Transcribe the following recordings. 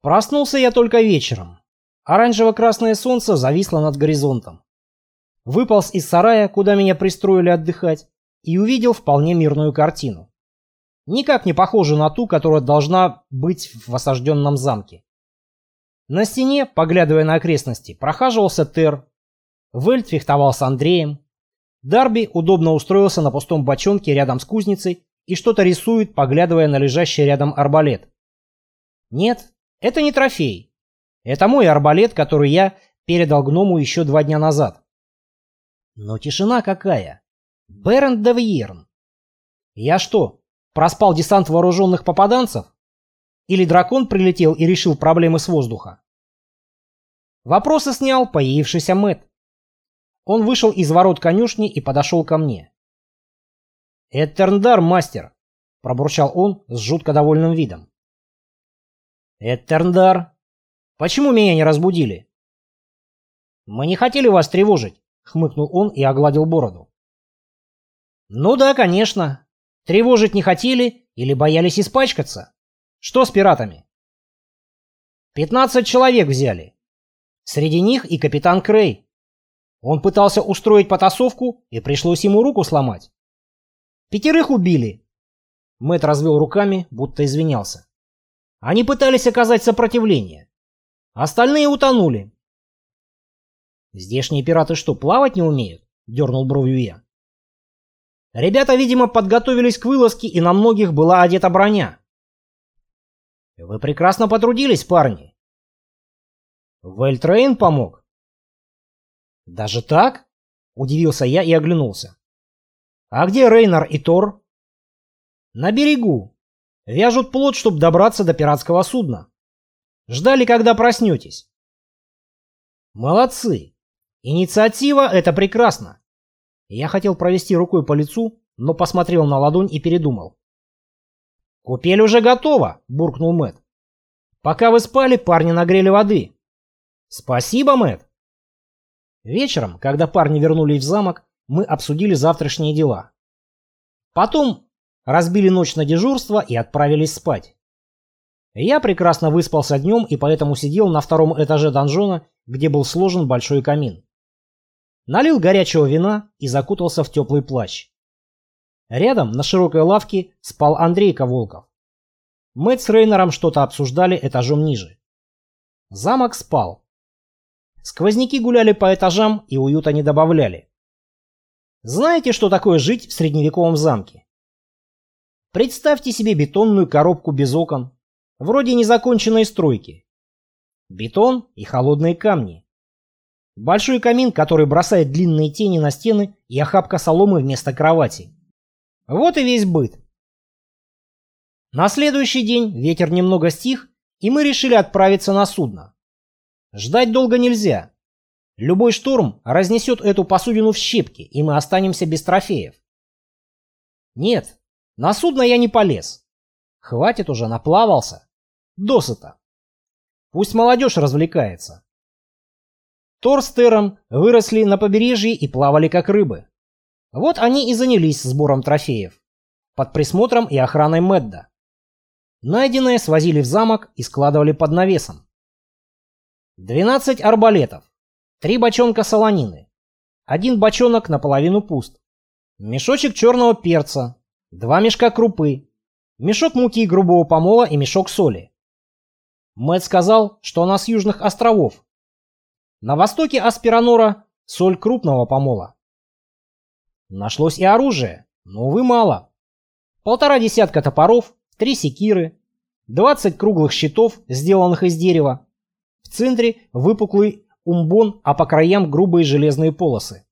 Проснулся я только вечером. Оранжево-красное солнце зависло над горизонтом. Выполз из сарая, куда меня пристроили отдыхать, и увидел вполне мирную картину. Никак не похожую на ту, которая должна быть в осажденном замке. На стене, поглядывая на окрестности, прохаживался Тер. Вельт фехтовал с Андреем. Дарби удобно устроился на пустом бочонке рядом с кузницей и что-то рисует, поглядывая на лежащий рядом арбалет. Нет, это не трофей. Это мой арбалет, который я передал гному еще два дня назад. Но тишина какая. Берн Девьерн. Я что, проспал десант вооруженных попаданцев? Или дракон прилетел и решил проблемы с воздуха? Вопросы снял появившийся Мэт. Он вышел из ворот конюшни и подошел ко мне. «Этерндар, мастер!» — пробурчал он с жутко довольным видом. «Этерндар! Почему меня не разбудили?» «Мы не хотели вас тревожить», — хмыкнул он и огладил бороду. «Ну да, конечно. Тревожить не хотели или боялись испачкаться. Что с пиратами?» «Пятнадцать человек взяли. Среди них и капитан Крей. Он пытался устроить потасовку, и пришлось ему руку сломать. Пятерых убили. Мэт развел руками, будто извинялся. Они пытались оказать сопротивление. Остальные утонули. Здешние пираты что, плавать не умеют? Дернул бровью я. Ребята, видимо, подготовились к вылазке, и на многих была одета броня. Вы прекрасно потрудились, парни. Вельтрейн помог. Даже так? Удивился я и оглянулся. А где Рейнар и Тор? На берегу. Вяжут плот, чтобы добраться до пиратского судна. Ждали, когда проснетесь. Молодцы. Инициатива — это прекрасно. Я хотел провести рукой по лицу, но посмотрел на ладонь и передумал. «Купель уже готова», — буркнул Мэт. «Пока вы спали, парни нагрели воды». «Спасибо, Мэт. Вечером, когда парни вернулись в замок, мы обсудили завтрашние дела. Потом разбили ночь на дежурство и отправились спать. Я прекрасно выспался днем и поэтому сидел на втором этаже донжона, где был сложен большой камин. Налил горячего вина и закутался в теплый плащ. Рядом, на широкой лавке, спал Андрейка Волков. Мэтт с Рейнером что-то обсуждали этажом ниже. Замок спал. Сквозняки гуляли по этажам и уюта не добавляли. Знаете, что такое жить в средневековом замке? Представьте себе бетонную коробку без окон, вроде незаконченной стройки. Бетон и холодные камни. Большой камин, который бросает длинные тени на стены и охапка соломы вместо кровати. Вот и весь быт. На следующий день ветер немного стих, и мы решили отправиться на судно. Ждать долго нельзя. Любой шторм разнесет эту посудину в щепки, и мы останемся без трофеев. Нет, на судно я не полез. Хватит уже, наплавался. Досыта. Пусть молодежь развлекается. Тор с Тером выросли на побережье и плавали как рыбы. Вот они и занялись сбором трофеев. Под присмотром и охраной Медда. Найденное свозили в замок и складывали под навесом. 12 арбалетов, Три бочонка солонины. Один бочонок наполовину пуст. Мешочек черного перца. Два мешка крупы. Мешок муки грубого помола и мешок соли. Мэтт сказал, что она с южных островов. На востоке Аспиранора соль крупного помола. Нашлось и оружие, но, увы, мало. Полтора десятка топоров, три секиры, двадцать круглых щитов, сделанных из дерева. В центре выпуклый умбон, а по краям грубые железные полосы.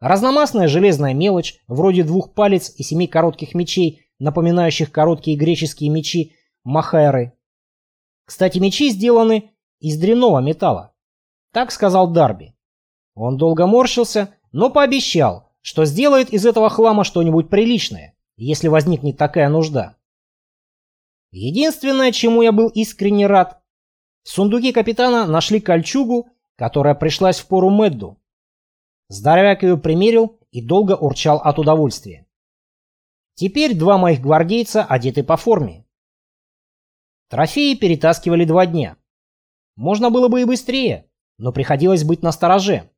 Разномастная железная мелочь, вроде двух палец и семи коротких мечей, напоминающих короткие греческие мечи махайры. Кстати, мечи сделаны из дрянного металла. Так сказал Дарби. Он долго морщился, но пообещал, что сделает из этого хлама что-нибудь приличное, если возникнет такая нужда. Единственное, чему я был искренне рад, в сундуке капитана нашли кольчугу которая пришлась в пору Мэдду. Здоровяк ее примерил и долго урчал от удовольствия. Теперь два моих гвардейца одеты по форме. Трофеи перетаскивали два дня. Можно было бы и быстрее, но приходилось быть настороже.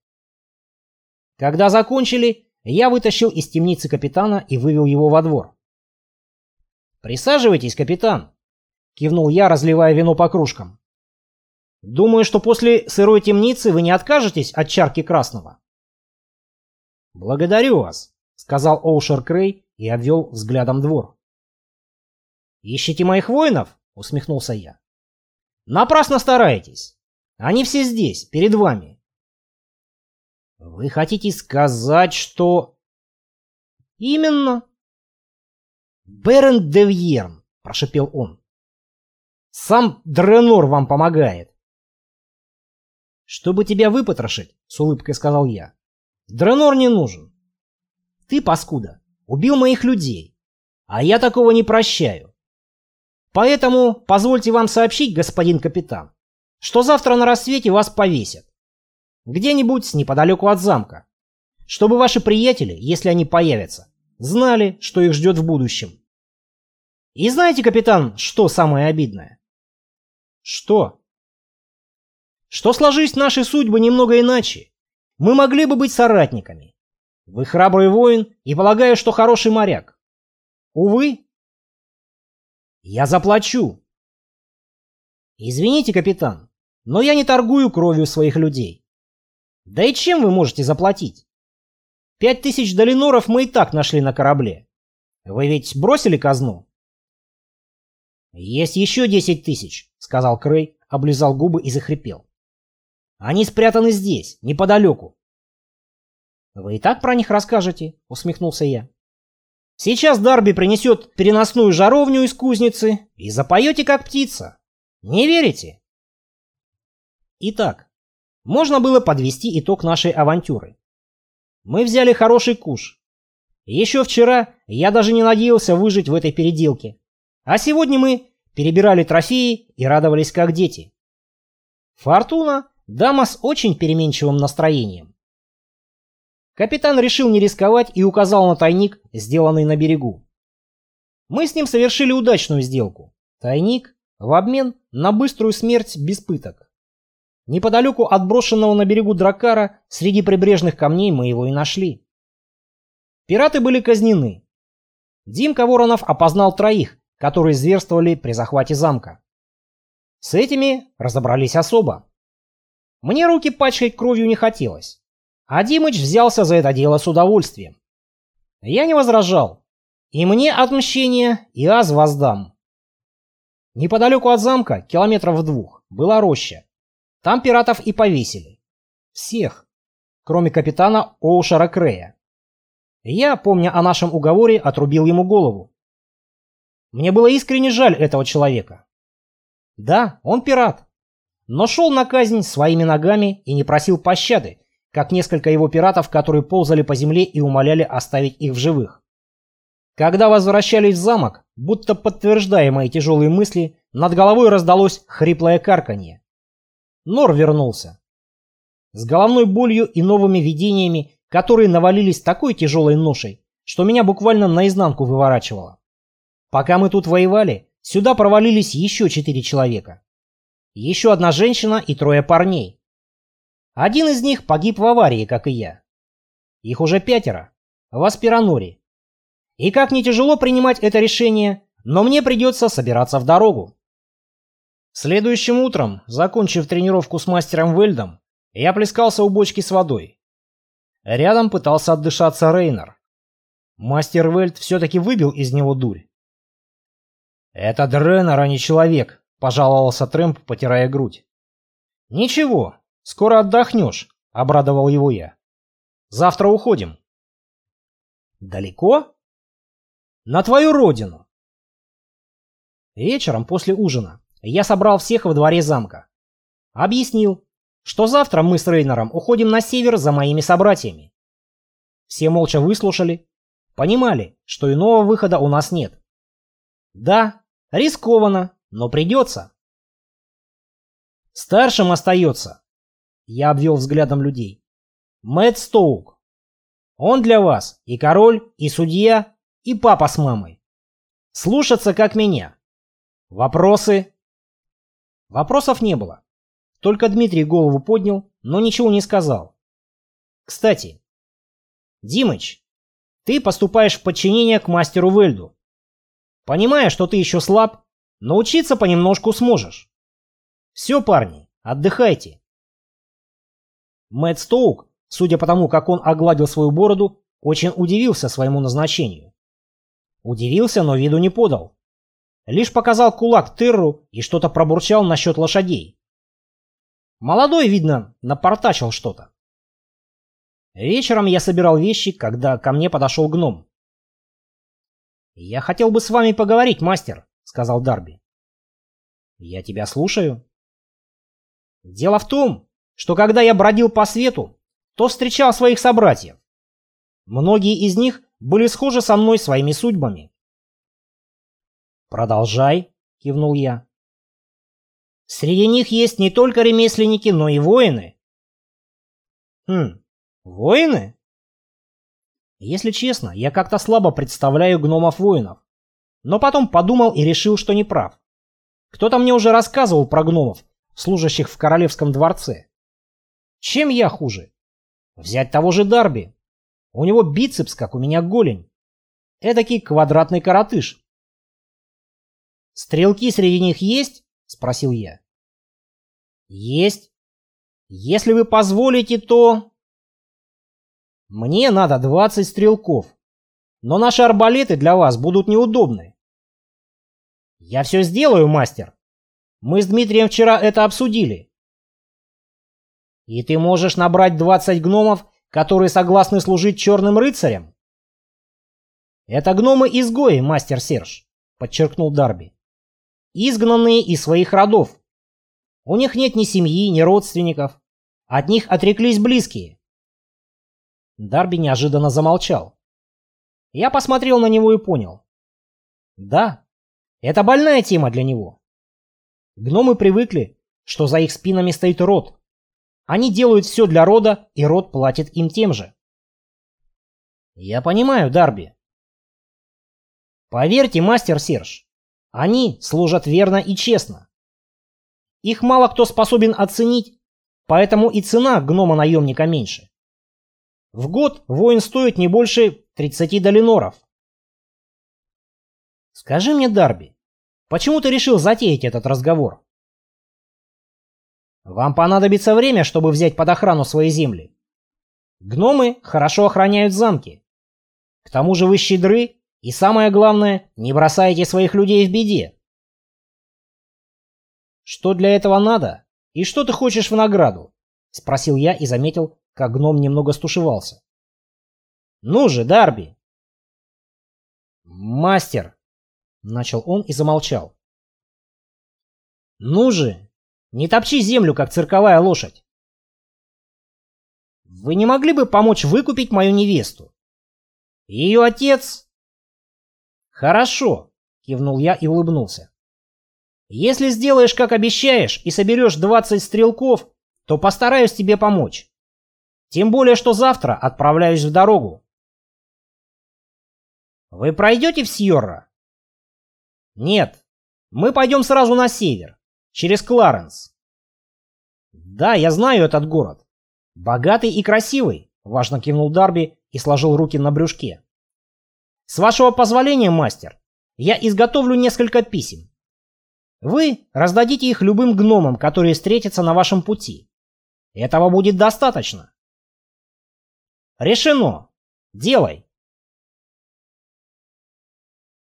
Когда закончили, я вытащил из темницы капитана и вывел его во двор. «Присаживайтесь, капитан», — кивнул я, разливая вино по кружкам. «Думаю, что после сырой темницы вы не откажетесь от чарки красного». «Благодарю вас», — сказал Оушер Крей и обвел взглядом двор. «Ищите моих воинов?» — усмехнулся я. «Напрасно стараетесь. Они все здесь, перед вами». «Вы хотите сказать, что...» «Именно». «Берен Девьерн», — прошепел он. «Сам Дренор вам помогает». «Чтобы тебя выпотрошить», — с улыбкой сказал я. «Дренор не нужен. Ты, паскуда, убил моих людей, а я такого не прощаю. Поэтому позвольте вам сообщить, господин капитан, что завтра на рассвете вас повесят. Где-нибудь неподалеку от замка. Чтобы ваши приятели, если они появятся, знали, что их ждет в будущем. И знаете, капитан, что самое обидное? Что? Что сложились наши судьбы немного иначе. Мы могли бы быть соратниками. Вы храбрый воин и полагаю, что хороший моряк. Увы, я заплачу. Извините, капитан, но я не торгую кровью своих людей. Да и чем вы можете заплатить? Пять тысяч долиноров мы и так нашли на корабле. Вы ведь бросили казну? Есть еще десять тысяч, сказал Крей, облизал губы и захрипел. Они спрятаны здесь, неподалеку. Вы и так про них расскажете, усмехнулся я. Сейчас Дарби принесет переносную жаровню из кузницы и запоете как птица. Не верите? Итак, можно было подвести итог нашей авантюры. Мы взяли хороший куш. Еще вчера я даже не надеялся выжить в этой переделке. А сегодня мы перебирали трофеи и радовались как дети. Фортуна – дама с очень переменчивым настроением. Капитан решил не рисковать и указал на тайник, сделанный на берегу. Мы с ним совершили удачную сделку. Тайник в обмен на быструю смерть без пыток. Неподалеку от брошенного на берегу дракара среди прибрежных камней мы его и нашли. Пираты были казнены. Димка Воронов опознал троих, которые зверствовали при захвате замка. С этими разобрались особо. Мне руки пачкать кровью не хотелось. А Димыч взялся за это дело с удовольствием. Я не возражал. И мне отмщение, и аз воздам. Неподалеку от замка, километров в двух, была роща. Там пиратов и повесили. Всех, кроме капитана Оушера Крея. Я, помня о нашем уговоре, отрубил ему голову. Мне было искренне жаль этого человека. Да, он пират, но шел на казнь своими ногами и не просил пощады, как несколько его пиратов, которые ползали по земле и умоляли оставить их в живых. Когда возвращались в замок, будто подтверждая мои тяжелые мысли, над головой раздалось хриплое карканье. Нор вернулся. С головной болью и новыми видениями, которые навалились такой тяжелой ношей, что меня буквально наизнанку выворачивало. Пока мы тут воевали, сюда провалились еще четыре человека. Еще одна женщина и трое парней. Один из них погиб в аварии, как и я. Их уже пятеро. В Аспираноре. И как не тяжело принимать это решение, но мне придется собираться в дорогу. Следующим утром, закончив тренировку с мастером Вельдом, я плескался у бочки с водой. Рядом пытался отдышаться Рейнер. Мастер Вельд все-таки выбил из него дурь. «Это Дренер, а не человек», — пожаловался Трэмп, потирая грудь. «Ничего, «Скоро отдохнешь», — обрадовал его я. «Завтра уходим». «Далеко?» «На твою родину». Вечером после ужина я собрал всех во дворе замка. Объяснил, что завтра мы с Рейнером уходим на север за моими собратьями. Все молча выслушали, понимали, что иного выхода у нас нет. Да, рискованно, но придется. Старшим остается я обвел взглядом людей. Мэтт Стоук. Он для вас и король, и судья, и папа с мамой. Слушаться как меня. Вопросы? Вопросов не было. Только Дмитрий голову поднял, но ничего не сказал. Кстати, Димыч, ты поступаешь в подчинение к мастеру Вельду. Понимая, что ты еще слаб, научиться понемножку сможешь. Все, парни, отдыхайте. Мэтт Стоук, судя по тому, как он огладил свою бороду, очень удивился своему назначению. Удивился, но виду не подал. Лишь показал кулак Терру и что-то пробурчал насчет лошадей. Молодой, видно, напортачил что-то. Вечером я собирал вещи, когда ко мне подошел гном. «Я хотел бы с вами поговорить, мастер», — сказал Дарби. «Я тебя слушаю». «Дело в том, что когда я бродил по свету, то встречал своих собратьев. Многие из них были схожи со мной своими судьбами. «Продолжай», — кивнул я. «Среди них есть не только ремесленники, но и воины». «Хм, воины?» Если честно, я как-то слабо представляю гномов-воинов. Но потом подумал и решил, что не прав. Кто-то мне уже рассказывал про гномов, служащих в королевском дворце. Чем я хуже? Взять того же Дарби. У него бицепс, как у меня голень. Эдакий квадратный коротыш. «Стрелки среди них есть?» — спросил я. «Есть. Если вы позволите, то...» «Мне надо 20 стрелков, но наши арбалеты для вас будут неудобны». «Я все сделаю, мастер. Мы с Дмитрием вчера это обсудили». «И ты можешь набрать 20 гномов, которые согласны служить черным рыцарям?» «Это гномы-изгои, мастер Серж», — подчеркнул Дарби изгнанные из своих родов. У них нет ни семьи, ни родственников. От них отреклись близкие. Дарби неожиданно замолчал. Я посмотрел на него и понял. Да, это больная тема для него. Гномы привыкли, что за их спинами стоит род. Они делают все для рода, и род платит им тем же. Я понимаю, Дарби. Поверьте, мастер Серж, они служат верно и честно. Их мало кто способен оценить, поэтому и цена гнома-наемника меньше. В год воин стоит не больше 30 долиноров. Скажи мне, Дарби, почему ты решил затеять этот разговор? Вам понадобится время, чтобы взять под охрану свои земли. Гномы хорошо охраняют замки. К тому же вы щедры и самое главное, не бросайте своих людей в беде. Что для этого надо? И что ты хочешь в награду? Спросил я и заметил, как гном немного стушевался. Ну же, Дарби! Мастер! Начал он и замолчал. Ну же, не топчи землю, как цирковая лошадь. Вы не могли бы помочь выкупить мою невесту? Ее отец «Хорошо», — кивнул я и улыбнулся. «Если сделаешь, как обещаешь, и соберешь 20 стрелков, то постараюсь тебе помочь. Тем более, что завтра отправляюсь в дорогу». «Вы пройдете в Сьорра?» «Нет, мы пойдем сразу на север, через Кларенс». «Да, я знаю этот город. Богатый и красивый», — важно кивнул Дарби и сложил руки на брюшке. С вашего позволения, мастер, я изготовлю несколько писем. Вы раздадите их любым гномам, которые встретятся на вашем пути. Этого будет достаточно. Решено. Делай.